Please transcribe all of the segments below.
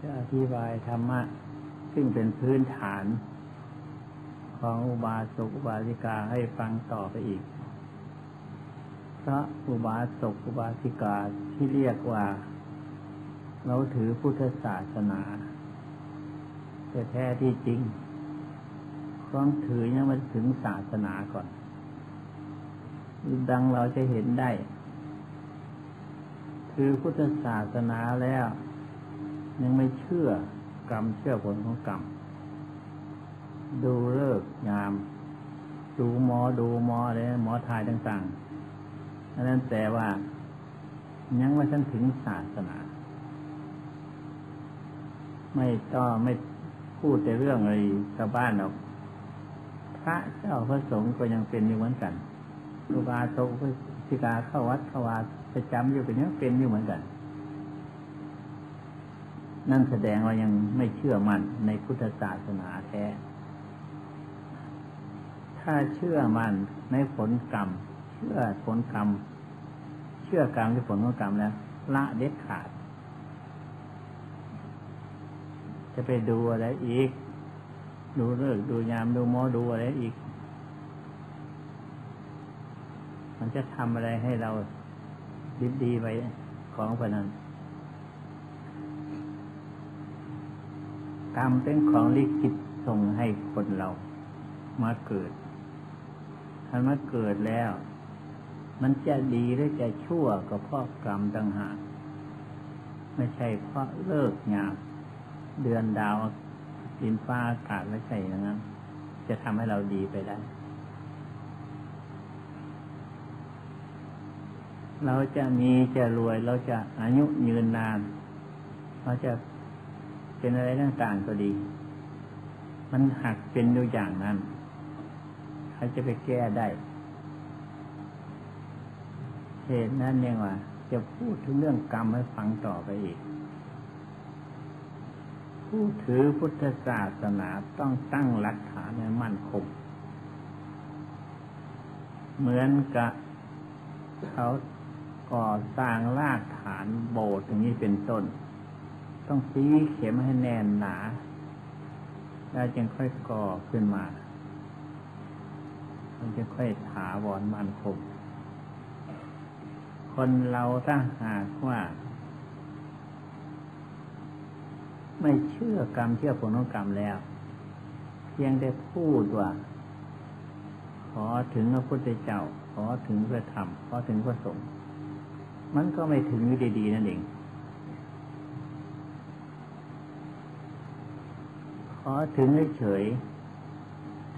จะอธิบายธรรมะ ซึ่งเป็นพื้นฐานของอุบาสกอุบาสิกาให้ฟังต่อไปอีก พระอุบาสกอุบาสิกาที่เรียกว่า เราถือพุทธศาสนา แต่แท้ที่จริงต้องถือยังมันถึงศาสนาก่อน ดังเราจะเห็นได้คือพุทธศาสนาแล้ว ยังไม่เชื่อกรรมเชื่อผลของกรรม ดูเลิกงาม ดูหมอดูหมออะไรหมอทายต่างๆอันนั้นแต่ว่า ยังไม่ทันถึงศาสนา ไม่ต้องไม่พูดแต่เรื่องอะไรชาวบ้านหรอกพระเจ้าพระสงฆ์ก็ยังเป็นอยู่เหมือนกันครูบาโตพิกาเข้าวัดเข้าวาประจำอยู่เป็นยังเป็นอยู่เหมือนกัน นั่นแสดงว่ายังไม่เชื่อมั่นในพุทธศาสนาแท้ ถ้าเชื่อมั่นในผลกรรม เชื่อผลกรรม เชื่อกรรมที่ผลของกรรมแล้วละเด็ดขาด จะไปดูอะไรอีก ดูเลิกดูยามดูหมอดูอะไรอีก มันจะทำอะไรให้เราดีดีไปของพนัน กรรมเป็นของลิขิตส่งให้คนเรามาเกิดถ้ามาเกิดแล้ว มันจะดีหรือจะชั่วก็เพราะกรรมต่างหากไม่ใช่เพราะเลิกงามเดือนดาวดินฟ้าอากาศไม่ใช่อย่างนั้น จะทำให้เราดีไปได้ เราจะมีจะรวยเราจะอายุยืนนาน เราจะ เป็นอะไรต่างๆก็ดี มันหักเป็นอยู่อย่างนั้นเขาจะไปแก้ได้เหตุนั้นเนี่ยว่า จะพูดถึงเรื่องกรรมให้ฟังต่อไปอีก ผู้ถือพุทธศาสนาต้องตั้งหลักฐานให้มั่นคงเหมือนกับเขาก่อสร้างรากฐานโบสถ์อย่างนี้เป็นต้น ต้องซีเข็มให้แน่นหนา แล้วจึงค่อยก่อขึ้นมา มันจะค่อยถาวรมั่นคงคนเราถ้าหากว่า ไม่เชื่อกรรมเชื่อผลของกรรมแล้ว เพียงได้พูดว่า ขอถึงพระพุทธเจ้า ขอถึงพระธรรม ขอถึงพระสงฆ์มันก็ไม่ถึงอยู่ดีๆนั่นเอง ขอถึงเฉย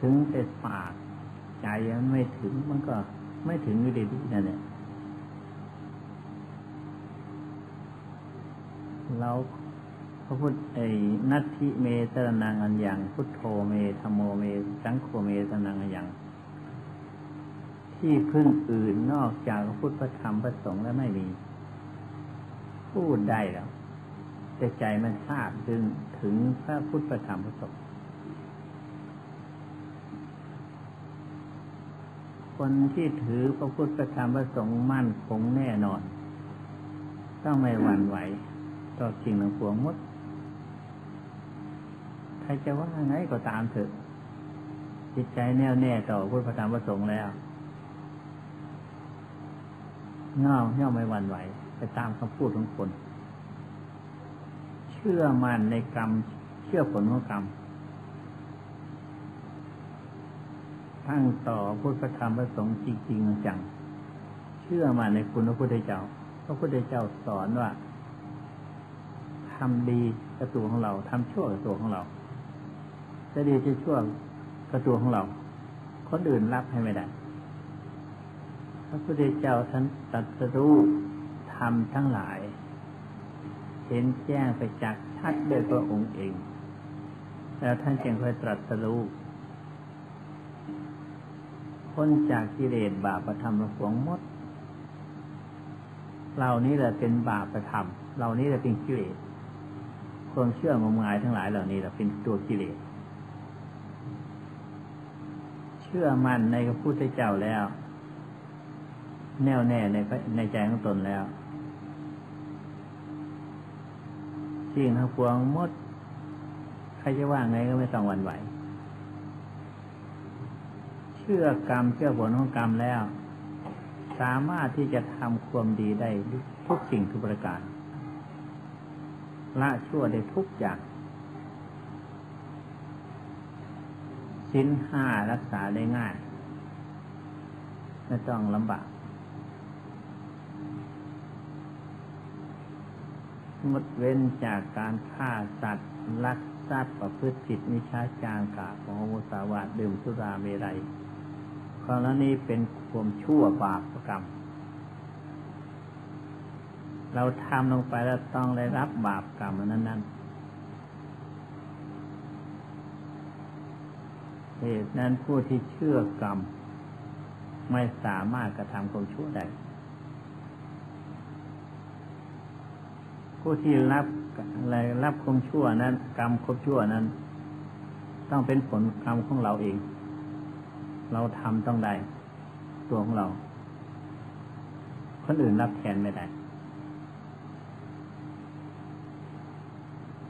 ถึงแต่ปาก ใจยังไม่ถึงมันก็ไม่ถึงอยู่ดีๆนั่นแหละเราพระพุทธไอ้นัตถิเมตรนังอันอย่างพุทโธเมธโมเมสังโฆเมตรนังอันอย่างที่พึ่งอื่นนอกจากพระพุทธธรรมพระสงฆ์แล้วไม่มี พูดได้แล้วแต่ใจมันทราบถึง ถึงพระพุทธธรรมพระสงฆ์คนที่ถือพระพุทธธรรมพระสงฆ์มั่นคงแน่นอน ต้องไม่หวั่นไหว ต่อสิ่งหนึ่งพวงมดใครจะว่าไงก็ตามเถอะ จิตใจแน่วแน่ต่อพุทธธรรมพระสงฆ์แล้วง่อมย่อมไม่หวั่นไหว ไปตามคำพูดของคน ชื่อมันในกรรม เชื่อผลของกรรม ทั้งต่อพุทธธรรมพระสงฆ์จริงจัง เชื่อมันในคุณพระพุทธเจ้า พระพุทธเจ้าสอนว่าทำดีกับตัวของเราทำชั่วกับตัวของเรา จะดีจะชั่วกับตัวของเรา คนอื่นรับให้ไม่ได้พระพุทธเจ้าท่านตรัสรู้ทำทั้งหลาย เห็นแจ้งไปจากชัดโดยพระองค์เอง แล้วท่านจึงค่อยตรัสรู้พ้นจากกิเลสบาปประธรรมหวงมดเหล่านี้แหละเป็นบาปธรรมเหล่านี้แหละเป็นกิเลสความเชื่องมงายทั้งหลายเหล่านี้แหละเป็นตัวกิเลสเชื่อมั่นในพระพุทธเจ้าแล้ว แน่วแน่ในในใจของตนแล้ว สิ่งทั้งปวงหมด ใครจะว่าไงก็ไม่ต้องหวั่นไหว เชื่อกรรมเชื่อผลของกรรมแล้ว สามารถที่จะทำความดีได้ทุกสิ่งทุกประการ ละชั่วได้ทุกอย่างชิ้นห้ารักษาได้ง่าย ไม่ต้องลำบาก งดเว้นจากการฆ่าสัตว์ลักทรัพย์ประพฤติผิดมิชาจารกาของมุสาวาทดื่มสุราเมรัยกรณีเป็นความชั่วบาปกรรม เราทำลงไปแล้วต้องได้รับบาปกรรมนั้นนั้นเหตุนั้นผู้ที่เชื่อกรรม ไม่สามารถกระทำความชั่วได้ ผู้ที่รับอะไรรับความชั่วนั้น กรรมความชั่วนั้น ต้องเป็นผลกรรมของเราเอง เราทำต้องได้ ตัวของเรา คนอื่นรับแทนไม่ได้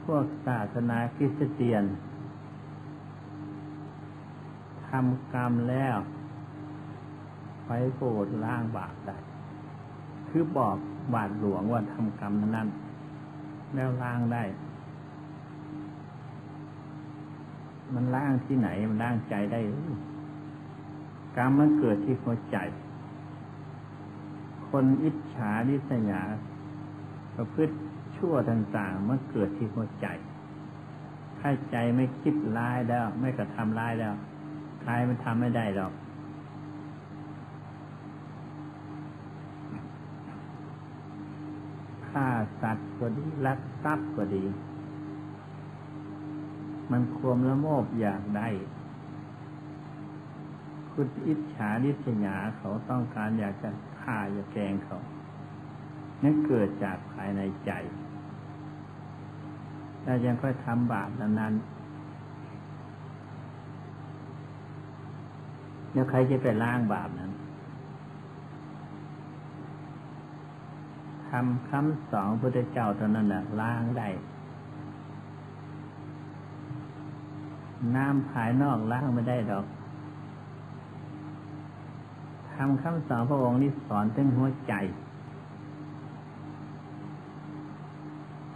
พวกศาสนาคริสเตียนทำกรรมแล้วไปโปรดล้างบาปได้ คือบอกบาทหลวงว่าทำกรรมนั้น แล้วล้างได้ มันล้างที่ไหน มันล้างใจได้กรรมมันเกิดที่หัวใจ คนอิจฉาดิษยาประพฤติชั่วต่างๆมันเกิดที่หัวใจ ถ้าใจไม่คิดร้ายแล้ว ไม่กระทำร้ายแล้วใครมันทำไม่ได้หรอก ฆ่าสัตว์ก็ดีลักทรัพย์ก็ดี มันควมละโมบอยากได้คุณอิจฉาดิษยาเขาต้องการอยากจะฆ่าอยากแกงเขานั่นเกิดจากภายในใจแล้วยังค่อยทำบาปนั้นแล้วใครจะไปล้างบาปนั้น ทำคำสองพุทธเจ้าเท่านั้นแหละล้างได้ น้ำภายนอกล้างไม่ได้ดอกทำคำสอนพระองค์นี้สอนถึงหัวใจ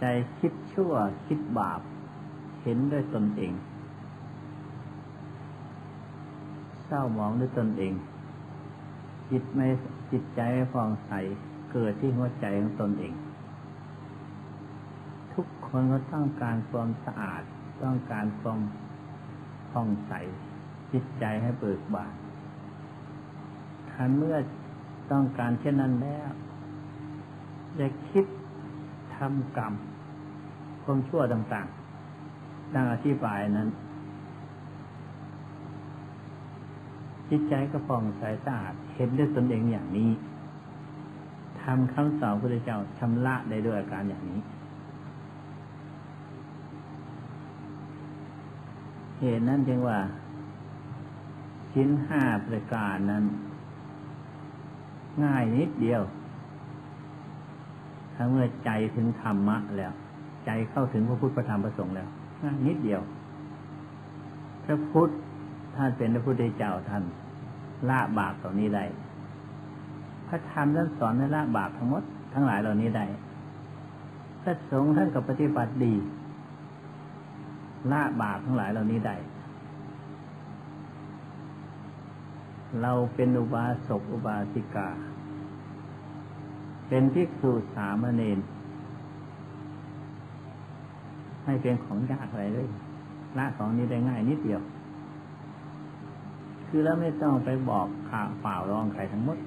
ใจคิดชั่วคิดบาป เห็นด้วยตนเองเศร้าหมองด้วยตนเอง จิตไม่จิตใจไม่ฟองใส เกิดที่หัวใจของตนเอง ทุกคนก็ต้องการความสะอาด ต้องการความผ่องใสจิตใจให้เบิกบานคันเมื่อต้องการเช่นนั้นแล้วจะคิดทำกรรมความชั่วต่างๆดังอธิบายนั้น จิตใจก็ผ่องใสสะอาดเห็นด้วยตนเองอย่างนี้ ทำคำสอนพระเจ้าชำระได้ด้วยอาการอย่างนี้ เหตุนั้นจึงว่าชิ้นห้าประการนั้น ง่ายนิดเดียว ถ้าเมื่อใจถึงธรรมะแล้ว ใจเข้าถึงพระพุทธธรรมประสงค์แล้วง่ายนิดเดียว พระพุทธท่านเป็นพระพุทธเจ้าท่านละบาปต่อนี้ได้ พระธรรมท่านสอนในละบาปทั้งหมดทั้งหลายเหล่านี้ได้พระสงฆ์ท่านก็ปฏิบัติดีละบาปทั้งหลายเหล่านี้ได้เราเป็นอุบาสกอุบาสิกา เป็นภิกษุสามเณรไม่เป็นของยากอะไรเลยละของนี้ได้ง่ายนิดเดียว คือแล้วไม่ต้องไปบอกข่าวเปล่าร้องใครทั้งหมด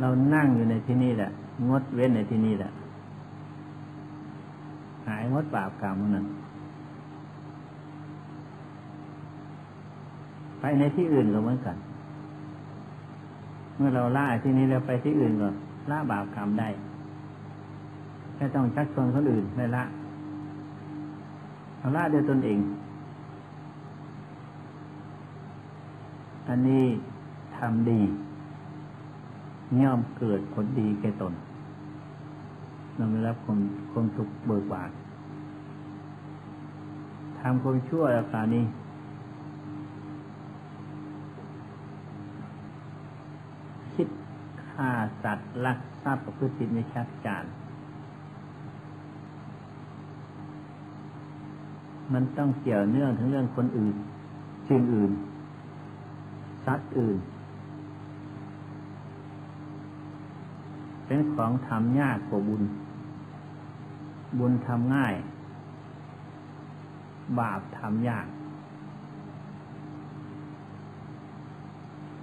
เรานั่งอยู่ในที่นี่แหละ งดเว้นในที่นี่แหละ หายงดบาปกรรมนั้นไปในที่อื่นก็เหมือนกัน เมื่อเราล่าที่นี้แล้วไปที่อื่นก็ล่าบาปกรรมได้ไม่ต้องชักชวนคนอื่นไม่ละเราล่าด้วยตนเอง อันนี้ทำดี ย่อมเกิดผลดีแก่ตนนำไปรับความความสุขเบิกบานทำความชั่วแล้วการนี้ คิดฆ่าสัตว์ลักทรัพย์ประพฤติผิดในชักจารมันต้องเกี่ยวเนื่องถึงเรื่องคนอื่นสิ่งอื่น สัตว์อื่น เป็นของทำยากกว่าบุญ บุญทำง่าย บาปทำยาก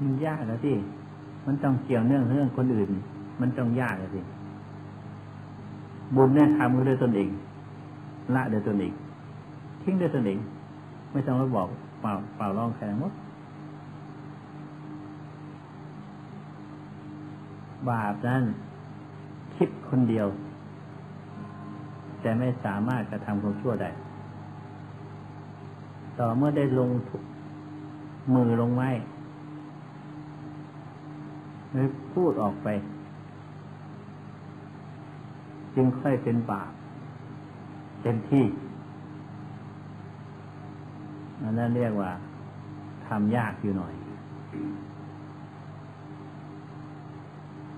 มันยากแล้วที่มันต้องเกี่ยวเนื่องเรื่องคนอื่น มันต้องยากเลยสิบุญเนี่ยทำด้วยตนเอง ละด้วยตนเอง ทิ้งด้วยตนเอง ไม่ต้องมาบอกเปล่าเปล่าร้องแข่งมดบาปนั้น คิดคนเดียว แต่ไม่สามารถกระทำความชั่วได้ ต่อเมื่อได้ลงมือลงไม้หรือพูดออกไป จึงค่อยเป็นบาปเต็มที่อันนั้นเรียกว่าทำยากอยู่หน่อย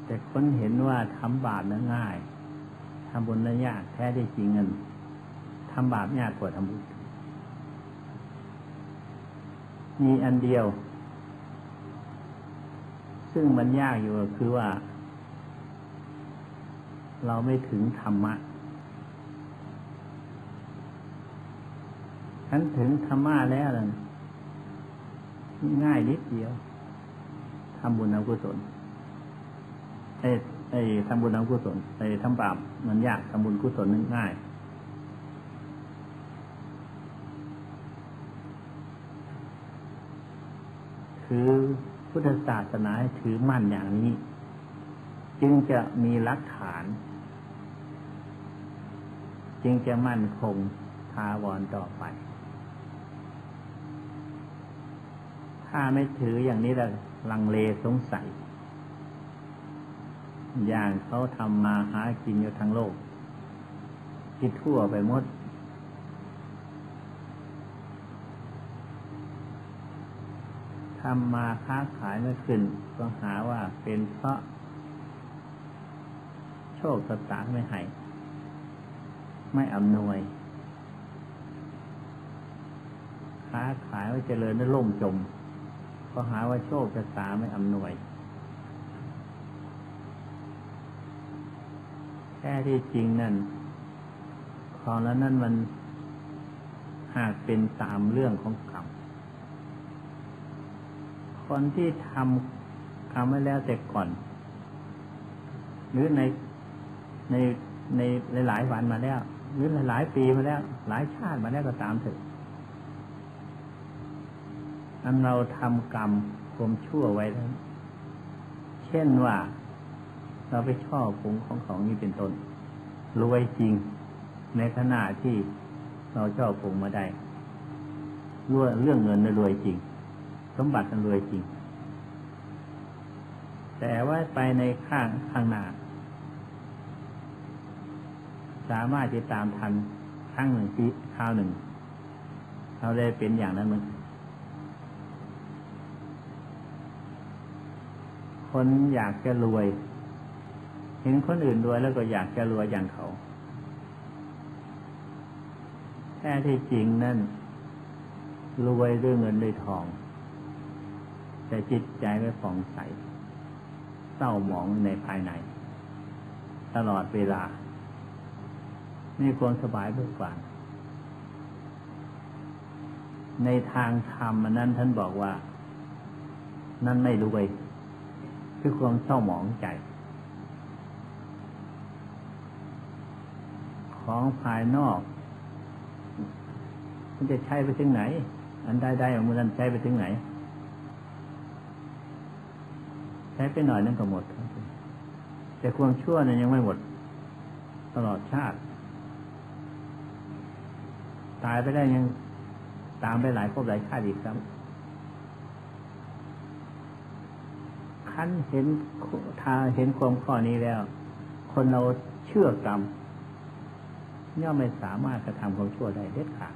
แต่คนเห็นว่าทำบาปนั้นง่ายทำบุญนั้นยากแท้ได้จริงเงินทำบาปยากกว่าทำบุญมีอันเดียว ซึ่งมันยากอยู่คือว่า เราไม่ถึงธรรมะฉันถึงธรรมะแล้วนะง่ายนิดเดียวทำบุญทำกุศล ไอ้ไอ้ทำบุญทำกุศลไอ้ทำบาปมันยากทำบุญกุศลนึงง่ายคือพุทธศาสนาให้ถือมั่นอย่างนี้ จึงจะมีหลักฐาน จึงจะมั่นคงทาวรต่อไป ถ้าไม่ถืออย่างนี้ล้วลังเลสงสัย อย่างเขาทำมาหากินอยู่ทั้งโลก คิดทั่วไปหมด ทำมาค้าขายไม่ขึ้น ก็หาว่าเป็นเพราะ โชคสตางไม่ให้ ไม่อำนวย ค้าขายว่าเจริญได้ล่มจม ก็หาว่าโชคชะตาไม่อำนวย แค่ที่จริงนั่น ของแล้วนั่นมันหากเป็นตามเรื่องของกรรม คนที่ทำทำไว้แล้วแต่ก่อน หรือในในในหลายวันมาแล้ว หรือหลายปีมาแล้ว หลายชาติมาแล้วก็ตามเถอะอันเราทำกรรมความชั่วไว้แล้ว เช่นว่า เราไปชอบผงของของนี้เป็นต้นรวยจริง ในขณะที่เราชอบผงมาได้รวยเรื่องเงินรวยจริง สมบัติรวยจริง แต่ว่าไปในข้างข้างหน้าสามารถจะตามทันครั้งหนึ่งปีคราวหนึ่งเราได้เป็นอย่างนั้นมั้งคนอยากจะรวย ห็นคนอื่นรวยแล้วก็อยากจะรวยอย่างเขา แท้ที่จริงนั่นรวยด้วยเงินด้วยทอง แต่จิตใจไม่ผ่องใสเศร้าหมองในภายใน ตลอดเวลามีความสบายเบิกบานในทางธรรมนั้นท่านบอกว่า นั่นไม่รวย คือความเศร้าหมองใจ ของภายนอก มันจะใช้ไปถึงไหน อันใดๆของมันใช้ไปถึงไหน ใช้ไปหน่อยนั่นก็หมด แต่ความชั่วนั้นยังไม่หมด ตลอดชาติ ตายไปได้ยังตามไปหลายภพหลายชาติอีกครับคันเห็นทาเห็นความข้อนี้แล้ว คนเราเชื่อกรรม ย่อมไม่สามารถกระทำความชั่วได้เด็ดขาด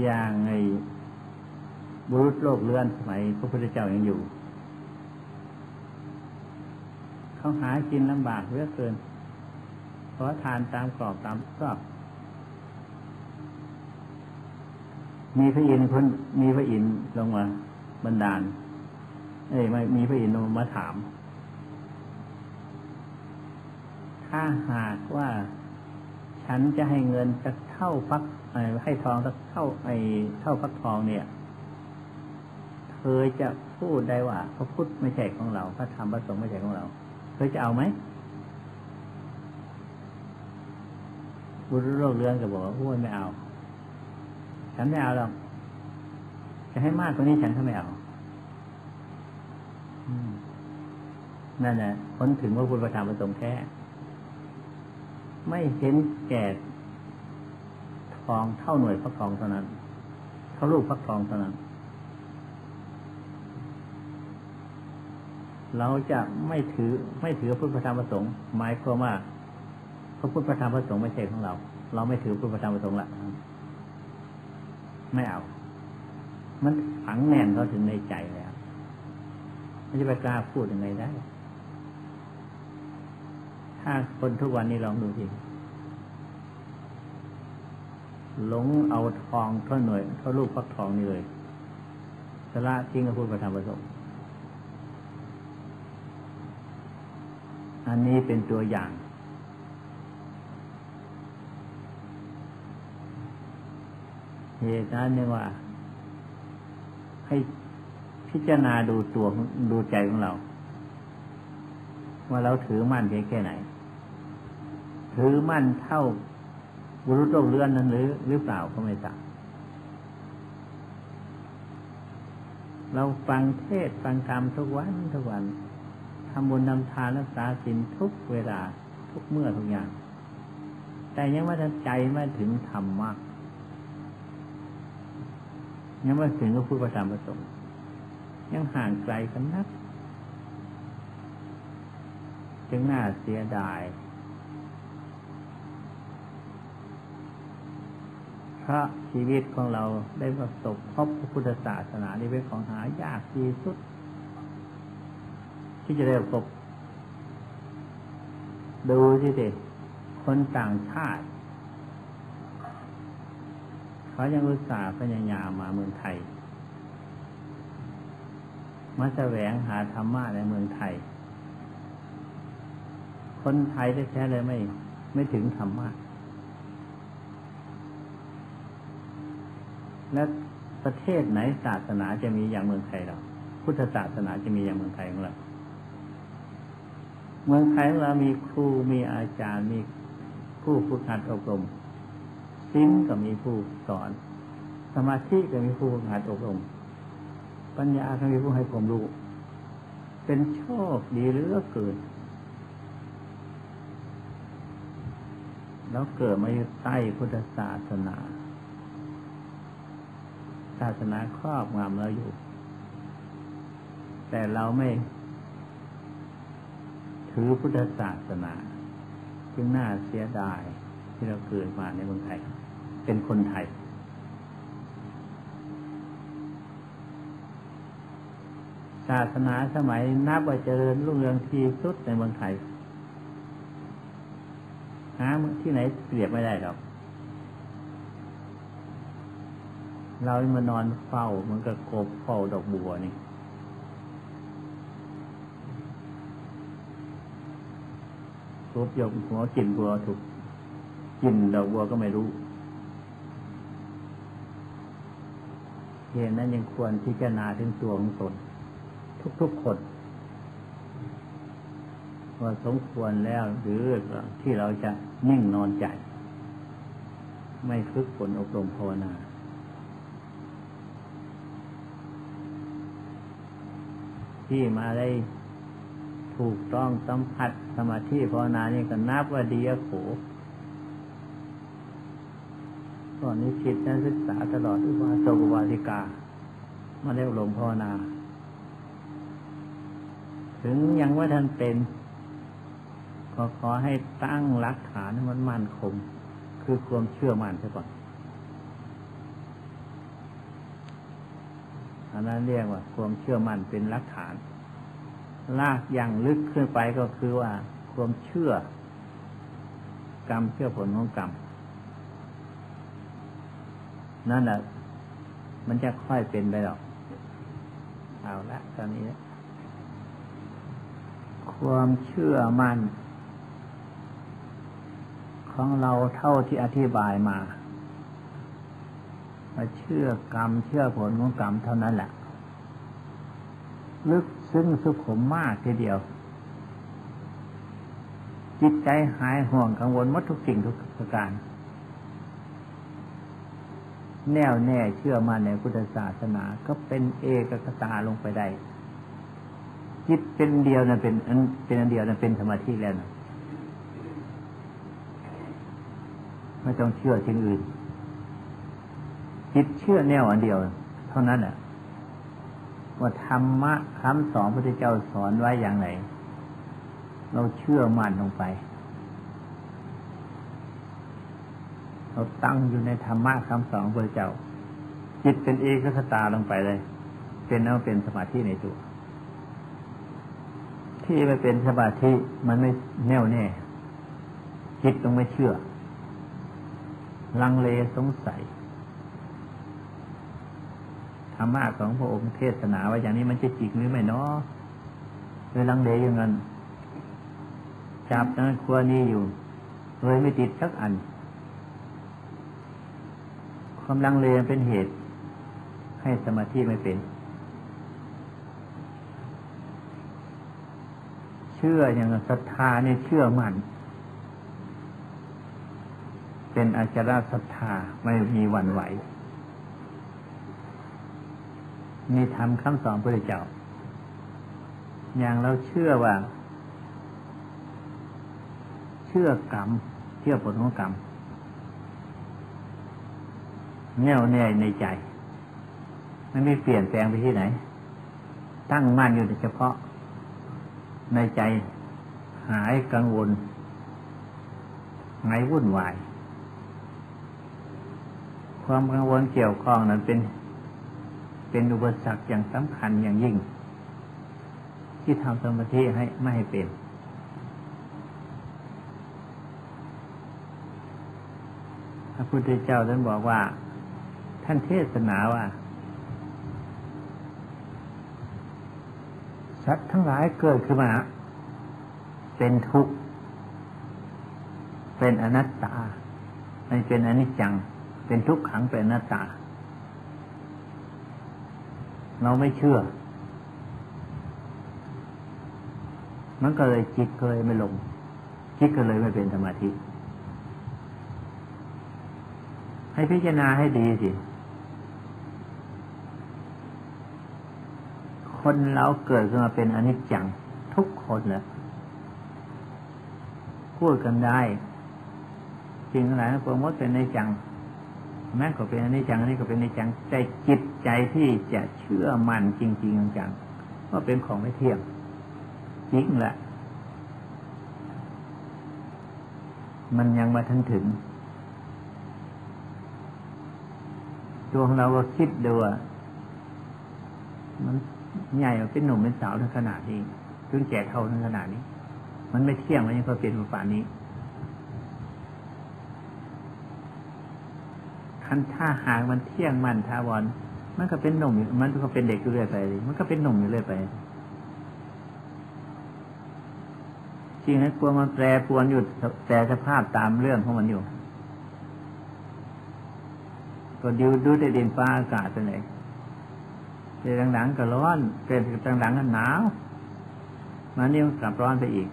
อย่างไงบุรุษโลกเลื่อนสมัยพระพุทธเจ้ายังอยู่ เขาหากินลำบากเหลือเกินขอทานตามกรอบตามชอบมีพระอินทร์คนมีพระอินทร์ลงมาบันดาล เอ้ยไม่มีพระอินทร์ลงมาถาม ถ้าหากว่า ฉันจะให้เงินจะเท่าฟักให้ทองสักเท่าไอเท่าฟักทองเนี่ยเคยจะพูดได้ว่าพระพุทธไม่ใช่ของเราพระธรรมพระสงฆ์ไม่ใช่ของเราเคยจะเอาไหมบุรุษโลกเรือนก็บอกว่าพูดไม่เอา ฉันไม่เอาหรอกจะให้มากกว่านี้ฉันก็ไม่เอานั่นแหละพ้นถึงว่าพุทธธรรมประสงค์แท้ ไม่เห็นแก่ทองเท่าหน่วยพระทองเท่านั้น เท่าลูกพระทองเท่านั้น เราจะไม่ถือไม่ถือพุทธธรรมประสงค์หมายความว่าพระพุทธธรรมประสงค์ไม่ใช่ของเรา เราไม่ถือพุทธธรรมประสงค์ละไม่เอา มันฝังแน่นเขาถึงในใจแล้วมันจะไปกล้าพูดยังไงได้ ถ้าคนทุกวันนี้ลองดูทีหลงเอาทองเท่าหน่วยเท่าลูกฟักทองนี่เลยสละทิ้งกับพูดประธรรมประสงค์อันนี้เป็นตัวอย่าง เหตุนั้นเนี่ยว่า ให้พิจารณาดูตัวดูใจของเรา ว่าเราถือมั่นเพียงแค่ไหน ถือมั่นเท่าบุรุษโลกเลื่อนนั้นหรือหรือเปล่าก็ไม่ทราบเราฟังเทศฟังธรรมทุกวันทุกวันทำบุญนำทานรักษาศีลทุกเวลาทุกเมื่อทุกอย่าง แต่ยังไม่ทันใจไม่ถึงธรรมากยังไม่ถึงก็พูดประจำประสงค์ยังห่างไกลกันนัก จึงน่าเสียดาย พระชีวิตของเราได้ประสบพบพระพุทธศาสนานี่เป็นของหายากที่สุด ที่จะได้พบดูที่เด็กคนต่างชาติ เขายังอุตส่าห์พยายามมาเมืองไทย มาแสวงหาธรรมะในเมืองไทย คนไทยแท้ๆเลยไม่ ไม่ถึงธรรมะ และประเทศไหนศาสนาจะมีอย่างเมืองไทยเรา พุทธศาสนาจะมีอย่างเมืองไทยของเรา เมืองไทยของเรามีครูมีอาจารย์มีผู้ฝึกหัดอบรมสิ้นก็มีผู้สอน สมาธิก็มีผู้ฝึกหัดอบรมปัญญาก็มีผู้ให้ความรู้ เป็นโชคดีเหลือเกินแล้วเกิดมาอยู่ใต้พุทธศาสนา ศาสนาครอบงำเราอยู่ แต่เราไม่ ถือพุทธศาสนา จึงน่าเสียดายที่เราเกิดมาในเมืองไทย เป็นคนไทย ศาสนาสมัยนับว่าเจริญรุ่งเรืองที่สุดในเมืองไทยหาที่ไหนเปรียบไม่ได้หรอก เรามานอนเฝ้ามันก็กบเฝ้าดอกบัวนี่กบยกหัวกินบัวถูกกินดอกบัวก็ไม่รู้เหตุนั้นยังควรพิจารณาถึงตัวของตนทุกๆคนว่าสมควรแล้วหรือที่เราจะนิ่งนอนใจ ไม่ฝึกฝนอบรมภาวนา ที่มาได้ถูกต้องสัมผัสสมาธิภาวนานี่ก็นับว่าดีโขตอนนี้คิดนักศึกษาตลอดอุบาสกวาสิกา มาเรียกลมภาวนา ถึงยังว่าท่านเป็นก็ขอให้ตั้งรักฐานให้มันมั่นคง คือความเชื่อมั่นใช่ก่อน อันนั้นเรียกว่าความเชื่อมั่นเป็นรักฐาน ลากอย่างลึกขึ้นไปก็คือว่า ความเชื่อกรรมเชื่อผลของกรรมนั่นแหละมันจะค่อยเป็นไปหรอก เอาละตอนนี้ ความเชื่อมั่น ของเราเท่าที่อธิบายมา มาเชื่อกรรมเชื่อผลของกรรมเท่านั้นแหละลึกซึ้งสุขุมมากทีเดียว จิตใจหายห่วงกังวลหมดทุกสิ่งทุกประการ แน่วแน่เชื่อมั่นในพุทธศาสนาก็เป็นเอกคตาลงไปได้ จิตเป็นเดียวนะเป็นอันเป็นอันเดียวนะเป็นสมาธิแล้วนะไม่ต้องเชื่อสิ่งอื่น จิตเชื่อแนวอันเดียว เท่านั้นแหละว่าธรรมะคำสอนพระเจ้าสอนไว้อย่างไร เราเชื่อมั่นลงไป เราตั้งอยู่ในธรรมะคำสอนพระเจ้า จิตเป็นเอกคตาลงไปเลย เป็นเอาเป็นสมาธิในตัว ที่ไม่เป็นสมาธิมันไม่แน่วแน่จิตต้องไม่เชื่อ ลังเลสงสัย รรมะของพระองค์เทศนาว่าอย่างนี้มันจะจริงหรือไม่เนาะเลยลังเลอย่างนั้นจับนั้นครัวนี้อยู่เลยไม่ติดสักอัน ความลังเลเป็นเหตุ ให้สมาธิไม่เป็น เชื่ออย่างศรัทธาเนี่ยเชื่อมั่นเป็นอาจารศรัทธาไม่มีวันไหว มีทำคำสอนพระเจ้า อย่างเราเชื่อว่า เชื่อกรรม เชื่อผลของกรรม แน่วแน่ในใจไม่มีเปลี่ยนแปลงไปที่ไหน ตั้งมั่นอยู่เฉพาะ ในใจหายกังวลหายวุ่นวาย ความกังวลเกี่ยวข้องนั้นเป็น เป็นอุปสรรคอย่างสำคัญอย่างยิ่ง ที่ทำสมาธิให้ไม่ให้เป็น พระพุทธเจ้าท่านบอกว่า ท่านเทศนาว่าสัตว์ทั้งหลายเกิดขึ้นมา เป็นทุกข์ เป็นอนัตตา ไม่เป็นอนิจจัง เป็นทุกขังเป็นหน้าตา เราไม่เชื่อ มันก็เลยจิตก็เลยไม่ลง จิตก็เลยไม่เป็นสมาธิ ให้พิจารณาให้ดีสิ คนเราเกิดขึ้นมาเป็นอนิจจัง ทุกคนแหละพูดกันได้ สิ่งหลายทั้งปวงมดเป็นในจัง แม้ก็เป็นอนิจจังอันนี้ก็เป็นอนิจจังใจจิตใจที่จะเชื่อมั่นจริง ๆจังว่าเป็นของไม่เที่ยงจริงแหละมันยังมาทันถึง ตัวของเราก็คิดดูว่ามันใหญ่เป็นหนุ่มเป็นสาวถึงขนาดนี้ถึงแก่เท่าถึงขนาดนี้ มันไม่เที่ยงมันยังพอเป็นป่านนี้ คันถ้าหากมันเที่ยงมันทาวรมันก็เป็นหนุ่มมันก็เป็นเด็กอยู่เรื่อยไป มันก็เป็นหนุ่มอยู่เรื่อยไปจริงนะกลัวมันแปรปวนอยู่แต่สภาพตามเรื่องของมันอยู่ ก็ดูดูแต่ดินฟ้าอากาศเป็นไงเต่หลังๆก็ร้อนเต่หลังๆก็หนาวมานี่มันกลับร้อนไปอีก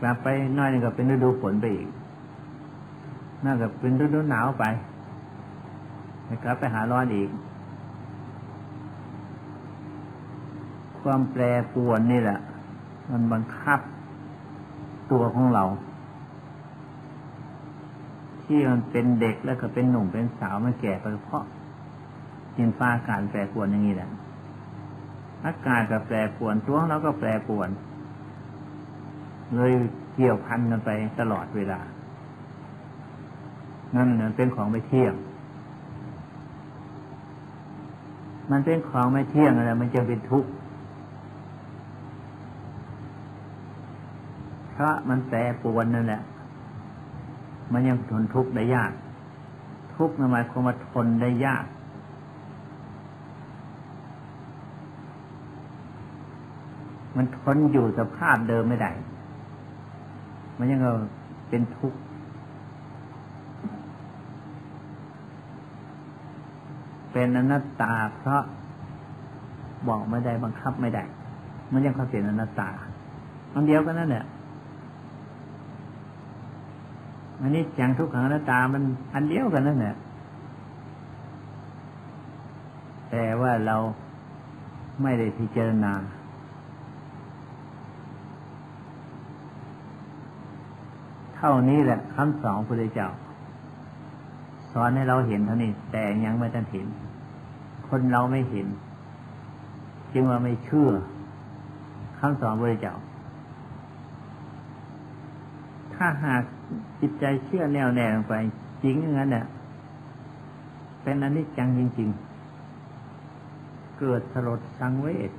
กลับไปน้อยนึงก็เป็นฤดูฝนไปอีก น่าจะเป็นฤดูหนาวไปนะครับไปหาร้อนอีก ความแปรปรวนนี่แหละ มันบังคับตัวของเรา ที่มันเป็นเด็กแล้วก็เป็นหนุ่มเป็นสาวมันแก่ไปเพราะดินฟ้าอากาศแปรปรวนอย่างนี้แหละอากาศก็แปรปรวนตัวเราก็แปรปรวน เลยเกี่ยวพันกันไปตลอดเวลา นั่นเป็นของไม่เที่ยง มันเป็นของไม่เที่ยงอะไรมันจะเป็นทุกข์เพราะมันแปรปรวนนั่นแหละ มันยังทนทุกข์ได้ยาก ทุกข์หมายความว่าทนได้ยากมันทนอยู่สภาพเดิมไม่ได้ มันยังเป็นทุกข์ เป็นอนัตตา เพราะบอกไม่ได้บังคับไม่ได้ มันยังเขาเป็นอนัตตาอันเดียวกันนั่นแหละอันนี้จังทุกขังอนัตตามันอันเดียวกันนั่นแหละแต่ว่าเราไม่ได้พิจารณาเท่านี้แหละคำสอนพระเจ้า สอนให้เราเห็นเท่านี้ แต่ยังไม่ทันเห็น คนเราไม่เห็น จึงว่าไม่เชื่อคำสอนพระเจ้า ถ้าหากจิตใจเชื่อแน่วแน่ลงไป จริงอย่างนั้นเนี่ยเป็นอนิจจังจริง ๆ เกิดสลดสังเวช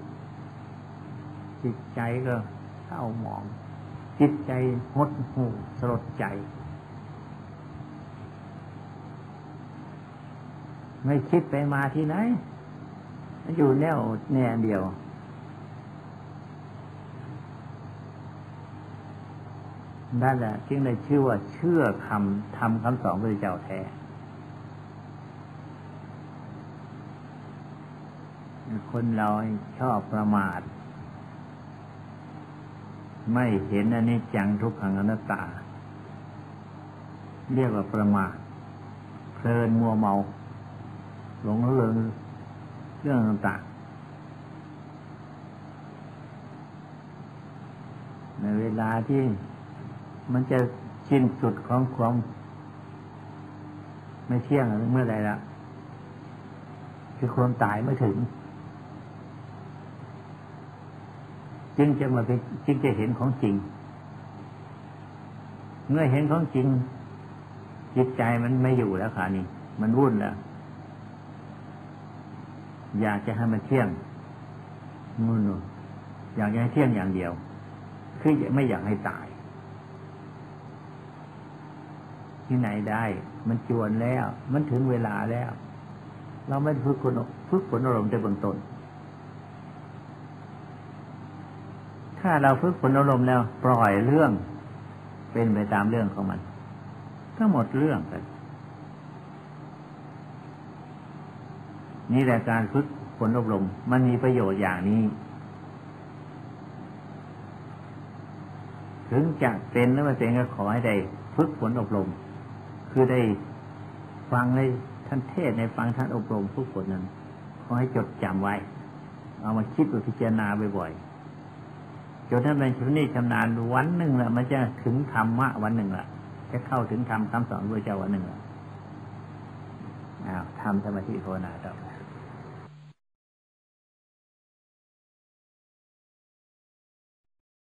จิตใจก็เศร้าหมอง จิตใจหดหู่สลดใจ ไม่คิดไปมาที่ไหน อยู่แนวแน่เดียว นั่นแหละจึงได้ชื่อว่าเชื่อคำทำคำสอนพระเจ้าแท้คนเราชอบประมาท ไม่เห็นอันนี้จังทุกขังอนัตตา เรียกว่าประมาทเพลินมัวเมา หลงเรื่องเรื่องต่างๆ ในเวลาที่มันจะชิ้นสุดของความไม่เที่ยงเมื่อไรละคือความตายไม่ถึง จึงจะมาเป็นจึงจะเห็นของจริง เมื่อเห็นของจริง จิตใจมันไม่อยู่แล้วค่ะนี่ มันวุ่นแล้ว อยากจะให้มันเที่ยงนู่นอยากจะให้เที่ยงอย่างเดียว คือไม่อยากให้ตาย ที่ไหนได้ มันจวนแล้ว มันถึงเวลาแล้ว เราไม่ฝึกคนฝึกฝนอารมณ์ในเบื้องต้นถ้าเราฝึกฝนอารมณ์แล้ว ปล่อยเรื่อง เป็นไปตามเรื่องของมันก็หมดเรื่องกัน นี่แหละการฝึกฝนอบรม มันมีประโยชน์อย่างนี้ ถึงจะเป็นหรือไม่เป็นก็ขอให้ได้ฝึกฝนอบรม คือได้ฟังในท่านเทศในฟังท่านอบรมผู้คนนั้น ขอให้จดจำไว้ เอามาคิดพิจารณาบ่อยๆจนถ้าเป็นชนี้ชำนาญวันหนึ่งละมันจะถึงธรรมะวันหนึ่งละจะเข้าถึงธรรมคำสอนพระเจ้าวันหนึ่งละอ้าวทำสมาธิภาวนาต่อ